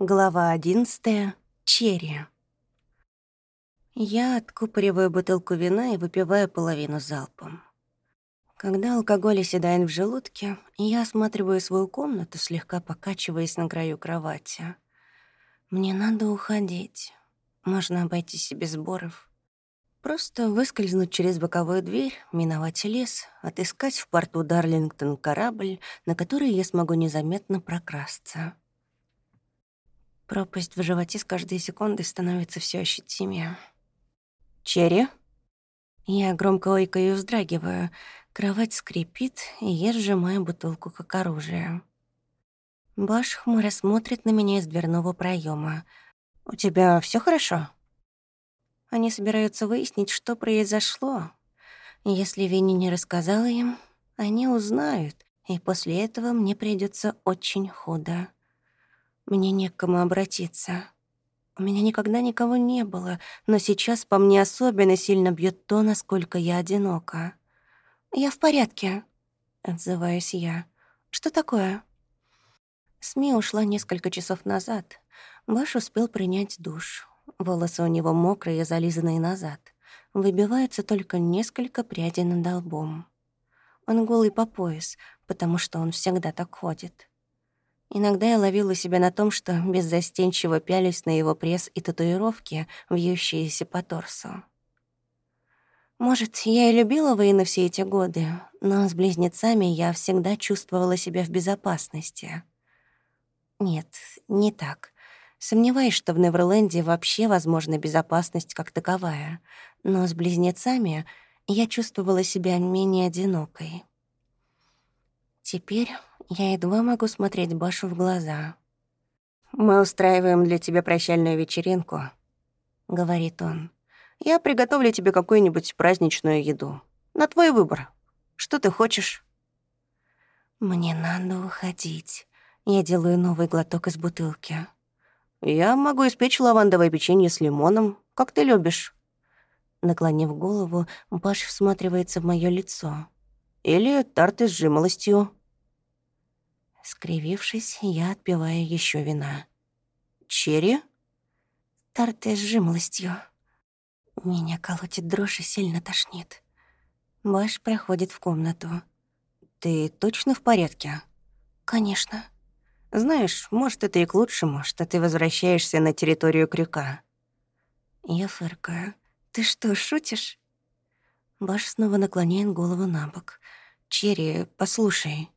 Глава одиннадцатая. Черри. Я откупориваю бутылку вина и выпиваю половину залпом. Когда алкоголь оседает в желудке, я осматриваю свою комнату, слегка покачиваясь на краю кровати. Мне надо уходить. Можно обойтись и без сборов. Просто выскользнуть через боковую дверь, миновать лес, отыскать в порту Дарлингтон корабль, на который я смогу незаметно прокрасться. Пропасть в животе с каждой секундой становится все ощутимее. «Черри?» Я громко ойкаю и вздрагиваю. Кровать скрипит, и я сжимаю бутылку как оружие. Баш хмуро смотрит на меня из дверного проема. «У тебя все хорошо?» Они собираются выяснить, что произошло. Если Винни не рассказала им, они узнают, и после этого мне придется очень худо. Мне не к кому обратиться. У меня никогда никого не было, но сейчас по мне особенно сильно бьет то, насколько я одинока. «Я в порядке», — отзываюсь я. «Что такое?» СМИ ушла несколько часов назад. Баш успел принять душ. Волосы у него мокрые, зализанные назад. Выбиваются только несколько прядей над лбом. Он голый по пояс, потому что он всегда так ходит. Иногда я ловила себя на том, что беззастенчиво пялись на его пресс и татуировки, вьющиеся по торсу. Может, я и любила Вейна все эти годы, но с близнецами я всегда чувствовала себя в безопасности. Нет, не так. Сомневаюсь, что в Неверленде вообще возможна безопасность как таковая, но с близнецами я чувствовала себя менее одинокой. Теперь я едва могу смотреть Башу в глаза. «Мы устраиваем для тебя прощальную вечеринку», — говорит он. «Я приготовлю тебе какую-нибудь праздничную еду. На твой выбор. Что ты хочешь?» «Мне надо уходить». Я делаю новый глоток из бутылки. «Я могу испечь лавандовое печенье с лимоном, как ты любишь». Наклонив голову, Баш всматривается в моё лицо. «Или тарты с жимолостью». Скривившись, я отпиваю еще вина. «Черри?» Тарты с жимолостью. Меня колотит дрожь и сильно тошнит. Баш проходит в комнату. «Ты точно в порядке?» «Конечно». «Знаешь, может, это и к лучшему, что ты возвращаешься на территорию крюка». Я фыркаю. «Ты что, шутишь?» Баш снова наклоняет голову на бок. «Черри, послушай».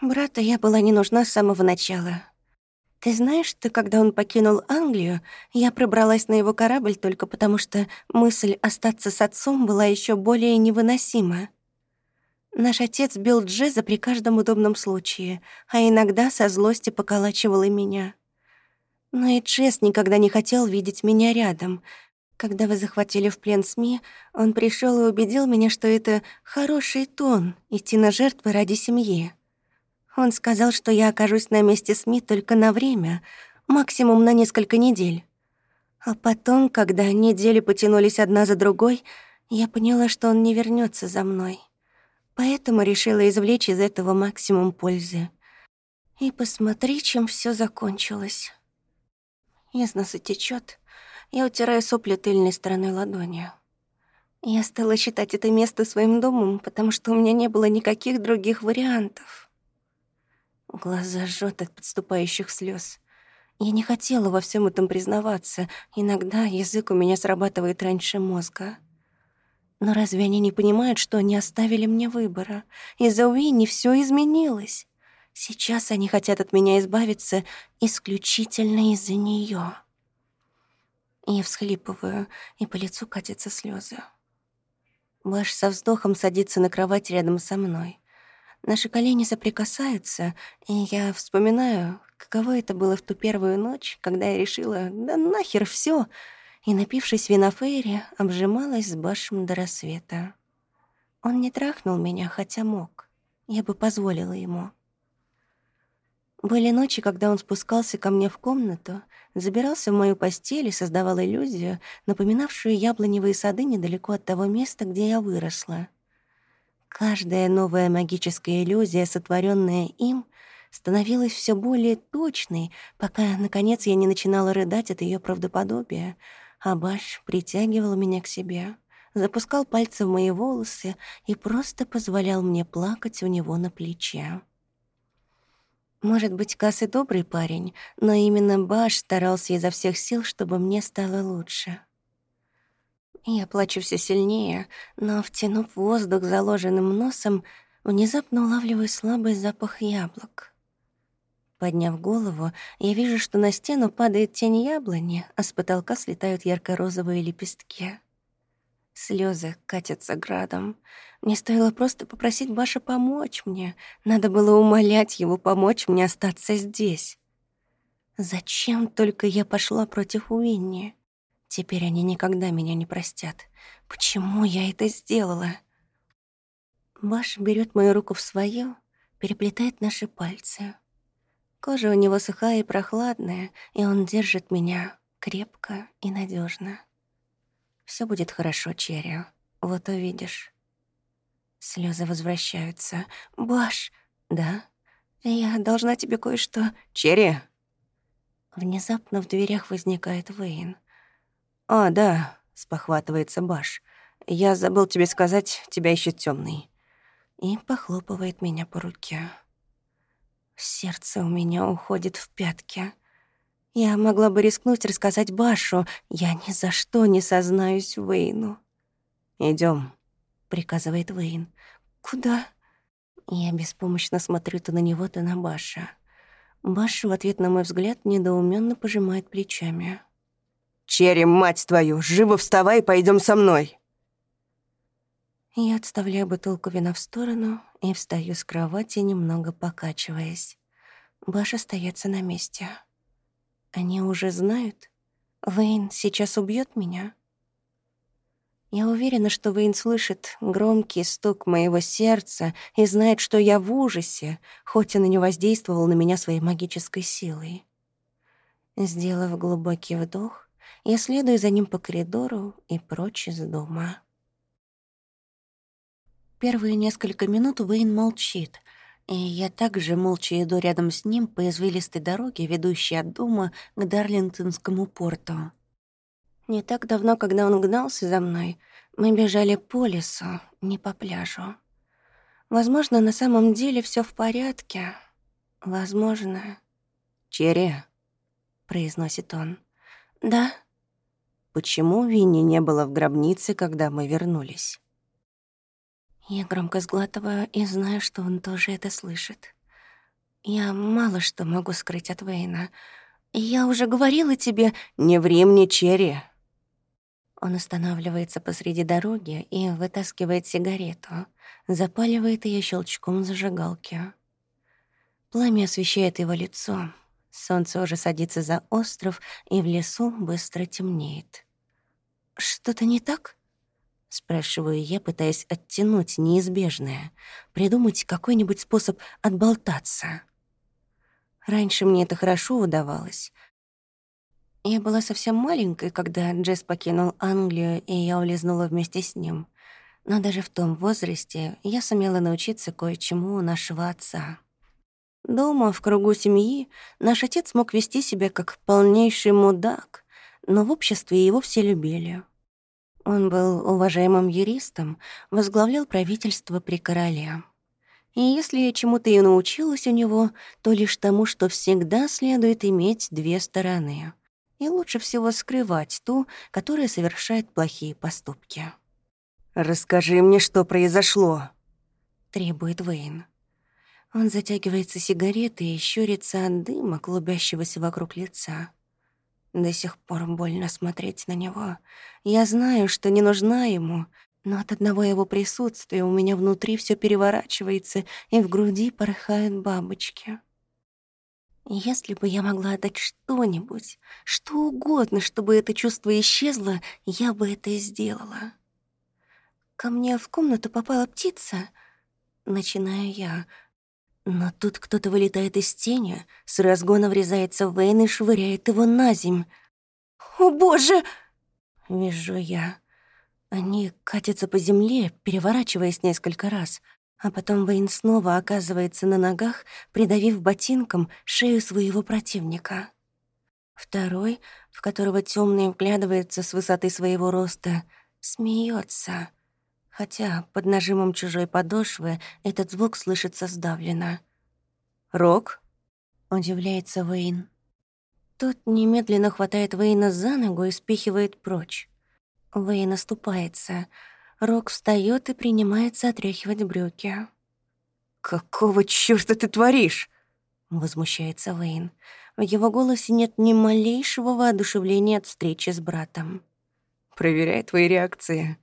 Брата я была не нужна с самого начала. Ты знаешь, что когда он покинул Англию, я пробралась на его корабль только потому, что мысль остаться с отцом была еще более невыносима. Наш отец бил Джеза при каждом удобном случае, а иногда со злости поколачивал и меня. Но и Джез никогда не хотел видеть меня рядом. Когда вы захватили в плен СМИ, он пришел и убедил меня, что это хороший тон — идти на жертвы ради семьи. Он сказал, что я окажусь на месте СМИ только на время, максимум на несколько недель. А потом, когда недели потянулись одна за другой, я поняла, что он не вернется за мной. Поэтому решила извлечь из этого максимум пользы. И посмотри, чем все закончилось. Из носа течет. Я утираю сопли тыльной стороной ладони. Я стала считать это место своим домом, потому что у меня не было никаких других вариантов. Глаза жжет от подступающих слез. Я не хотела во всем этом признаваться. Иногда язык у меня срабатывает раньше мозга. Но разве они не понимают, что они оставили мне выбора? Из-за Уинни все изменилось. Сейчас они хотят от меня избавиться исключительно из-за нее. Я всхлипываю, и по лицу катятся слезы. Баш со вздохом садится на кровать рядом со мной. Наши колени соприкасаются, и я вспоминаю, каково это было в ту первую ночь, когда я решила «да нахер все и, напившись вина Фейри, обжималась с Башем до рассвета. Он не трахнул меня, хотя мог. Я бы позволила ему. Были ночи, когда он спускался ко мне в комнату, забирался в мою постель и создавал иллюзию, напоминавшую яблоневые сады недалеко от того места, где я выросла. Каждая новая магическая иллюзия, сотворенная им, становилась все более точной, пока, наконец, я не начинала рыдать от ее правдоподобия, а Баш притягивал меня к себе, запускал пальцы в мои волосы и просто позволял мне плакать у него на плече. Может быть, Касс и добрый парень, но именно Баш старался изо всех сил, чтобы мне стало лучше. Я плачу все сильнее, но, втянув воздух заложенным носом, внезапно улавливаю слабый запах яблок. Подняв голову, я вижу, что на стену падает тень яблони, а с потолка слетают ярко-розовые лепестки. Слезы катятся градом. Мне стоило просто попросить Баша помочь мне. Надо было умолять его помочь мне остаться здесь. Зачем только я пошла против Уинни? Теперь они никогда меня не простят. Почему я это сделала? Баш берет мою руку в свою, переплетает наши пальцы. Кожа у него сухая и прохладная, и он держит меня крепко и надежно. Все будет хорошо, Черри. Вот увидишь. Слезы возвращаются. Баш, да? Я должна тебе кое-что. Черри. Внезапно в дверях возникает Вейн. «А, да», — спохватывается Баш. «Я забыл тебе сказать, тебя ищет темный. И похлопывает меня по руке. Сердце у меня уходит в пятки. Я могла бы рискнуть рассказать Башу. Я ни за что не сознаюсь Вейну. Идем, приказывает Вейн. «Куда?» Я беспомощно смотрю то на него, то на Баша. Баш в ответ на мой взгляд недоуменно пожимает плечами. Черри, мать твою, живо вставай и пойдем со мной. Я отставляю бутылку вина в сторону и встаю с кровати, немного покачиваясь. Баш остается на месте. Они уже знают? Вейн сейчас убьет меня? Я уверена, что Вейн слышит громкий стук моего сердца и знает, что я в ужасе, хоть он и не воздействовал на меня своей магической силой. Сделав глубокий вдох, я следую за ним по коридору и прочь из дома. Первые несколько минут Уэйн молчит, и я также молча иду рядом с ним по извилистой дороге, ведущей от дома к Дарлингтонскому порту. Не так давно, когда он гнался за мной, мы бежали по лесу, не по пляжу. Возможно, на самом деле все в порядке. Возможно. «Черри», — произносит он. «Да», Почему Винни не было в гробнице, когда мы вернулись? Я громко сглатываю и знаю, что он тоже это слышит. Я мало что могу скрыть от Вейна. Я уже говорила тебе... Не ври мне, Черри. Он останавливается посреди дороги и вытаскивает сигарету, запаливает ее щелчком зажигалки. Пламя освещает его лицо. Солнце уже садится за остров, и в лесу быстро темнеет. «Что-то не так?» — спрашиваю я, пытаясь оттянуть неизбежное, придумать какой-нибудь способ отболтаться. Раньше мне это хорошо удавалось. Я была совсем маленькой, когда Джесс покинул Англию, и я улизнула вместе с ним. Но даже в том возрасте я сумела научиться кое-чему у нашего отца. Дома, в кругу семьи, наш отец мог вести себя как полнейший мудак, но в обществе его все любили. Он был уважаемым юристом, возглавлял правительство при короле. И если я чему-то и научилась у него, то лишь тому, что всегда следует иметь две стороны. И лучше всего скрывать ту, которая совершает плохие поступки. «Расскажи мне, что произошло», — требует Вейн. Он затягивается сигаретой и щурится от дыма, клубящегося вокруг лица. До сих пор больно смотреть на него. Я знаю, что не нужна ему, но от одного его присутствия у меня внутри все переворачивается, и в груди порхают бабочки. Если бы я могла отдать что-нибудь, что угодно, чтобы это чувство исчезло, я бы это и сделала. Ко мне в комнату попала птица. Начинаю я, но тут кто-то вылетает из тени, с разгона врезается в Вейн и швыряет его на земь. «О, боже!» — вижу я. Они катятся по земле, переворачиваясь несколько раз. А потом Вейн снова оказывается на ногах, придавив ботинком шею своего противника. Второй, в которого темный вглядывается с высоты своего роста, смеется, хотя под нажимом чужой подошвы этот звук слышится сдавленно. «Рок?» — удивляется Вейн. Тот немедленно хватает Вейна за ногу и спихивает прочь. Вейн оступается. Рок встает и принимается отряхивать брюки. «Какого чёрта ты творишь?» — возмущается Вейн. В его голосе нет ни малейшего воодушевления от встречи с братом. «Проверяй твои реакции».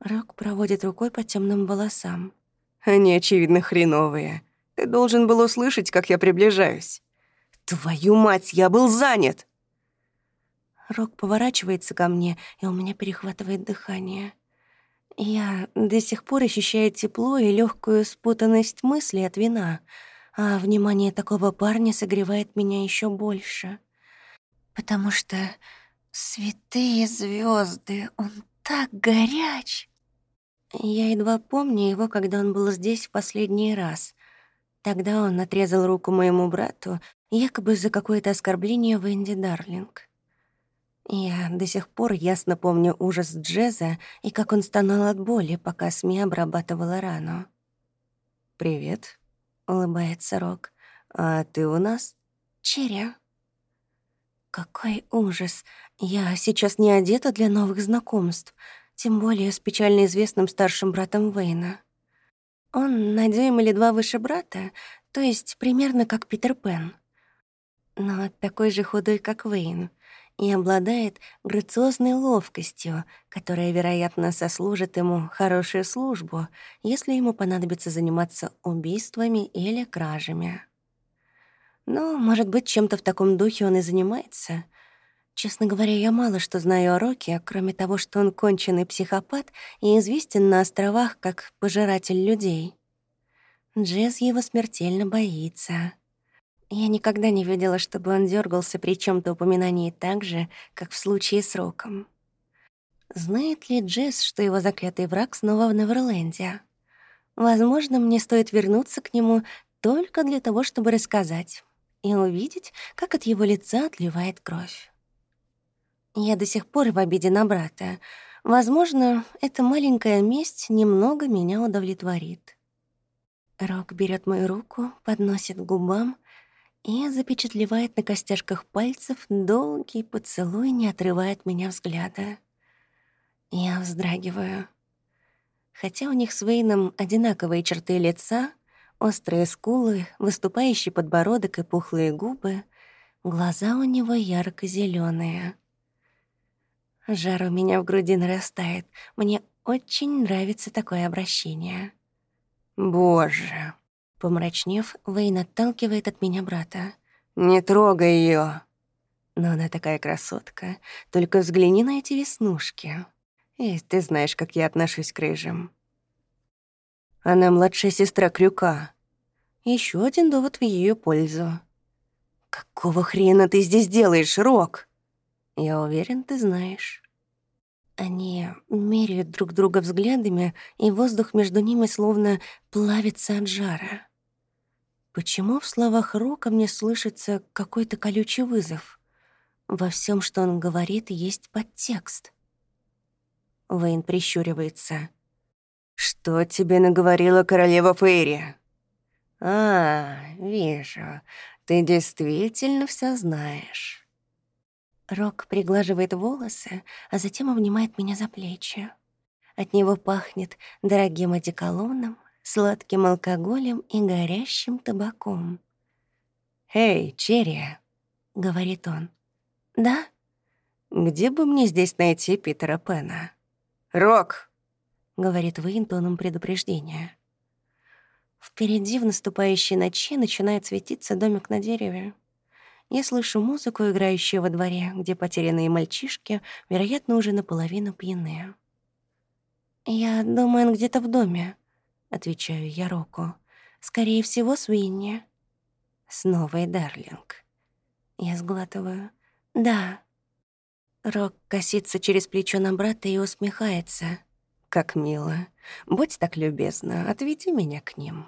Рок проводит рукой по темным волосам. «Они, очевидно, хреновые. Ты должен был услышать, как я приближаюсь». «Твою мать, я был занят!» Рок поворачивается ко мне, и у меня перехватывает дыхание. Я до сих пор ощущаю тепло и легкую спутанность мыслей от вина — а внимание такого парня согревает меня еще больше. Потому что святые звезды, он так горяч. Я едва помню его, когда он был здесь в последний раз. Тогда он отрезал руку моему брату, якобы за какое-то оскорбление в Энди Дарлинг. Я до сих пор ясно помню ужас Джеза и как он стонал от боли, пока СМИ обрабатывала рану. «Привет», улыбается Рок. «А ты у нас?» «Черя». Какой ужас. Я сейчас не одета для новых знакомств, тем более с печально известным старшим братом Вейна. Он на дюйм или два выше брата, то есть примерно как Питер Пен. Но такой же худой, как Вейн и обладает грациозной ловкостью, которая, вероятно, сослужит ему хорошую службу, если ему понадобится заниматься убийствами или кражами. Ну, может быть, чем-то в таком духе он и занимается. Честно говоря, я мало что знаю о Роке, кроме того, что он конченый психопат и известен на островах как пожиратель людей. Джесс его смертельно боится. Я никогда не видела, чтобы он дергался при чем то упоминании так же, как в случае с Роком. Знает ли Джесс, что его заклятый враг снова в Неверленде? Возможно, мне стоит вернуться к нему только для того, чтобы рассказать и увидеть, как от его лица отливает кровь. Я до сих пор в обиде на брата. Возможно, эта маленькая месть немного меня удовлетворит. Рок берет мою руку, подносит к губам — и запечатлевает на костяшках пальцев долгий поцелуй, не отрывая от меня взгляда. Я вздрагиваю. Хотя у них с Вейном одинаковые черты лица, острые скулы, выступающий подбородок и пухлые губы, глаза у него ярко зеленые Жар у меня в груди нарастает. Мне очень нравится такое обращение. «Боже!» Помрачнев, Вейн отталкивает от меня брата. «Не трогай ее. Но она такая красотка. Только взгляни на эти веснушки. И ты знаешь, как я отношусь к рыжим. Она младшая сестра Крюка. Еще один довод в ее пользу. «Какого хрена ты здесь делаешь, Рок?» «Я уверен, ты знаешь». Они меряют друг друга взглядами, и воздух между ними словно плавится от жара. Почему в словах Рока мне слышится какой-то колючий вызов? Во всем, что он говорит, есть подтекст. Вейн прищуривается. «Что тебе наговорила королева Фейри?» «А, вижу, ты действительно все знаешь». Рок приглаживает волосы, а затем обнимает меня за плечи. От него пахнет дорогим одеколоном, сладким алкоголем и горящим табаком. «Эй, Черри!» — говорит он. «Да?» «Где бы мне здесь найти Питера Пена?» «Рок!» — говорит Вейн тоном предупреждения. Впереди в наступающей ночи начинает светиться домик на дереве. Я слышу музыку, играющую во дворе, где потерянные мальчишки, вероятно, уже наполовину пьяные. «Я думаю, он где-то в доме», — отвечаю я Року. «Скорее всего, с Уинни». Снова и Дарлинг. Я сглатываю. «Да». Рок косится через плечо на брата и усмехается. как мило. Будь так любезна, отведи меня к ним».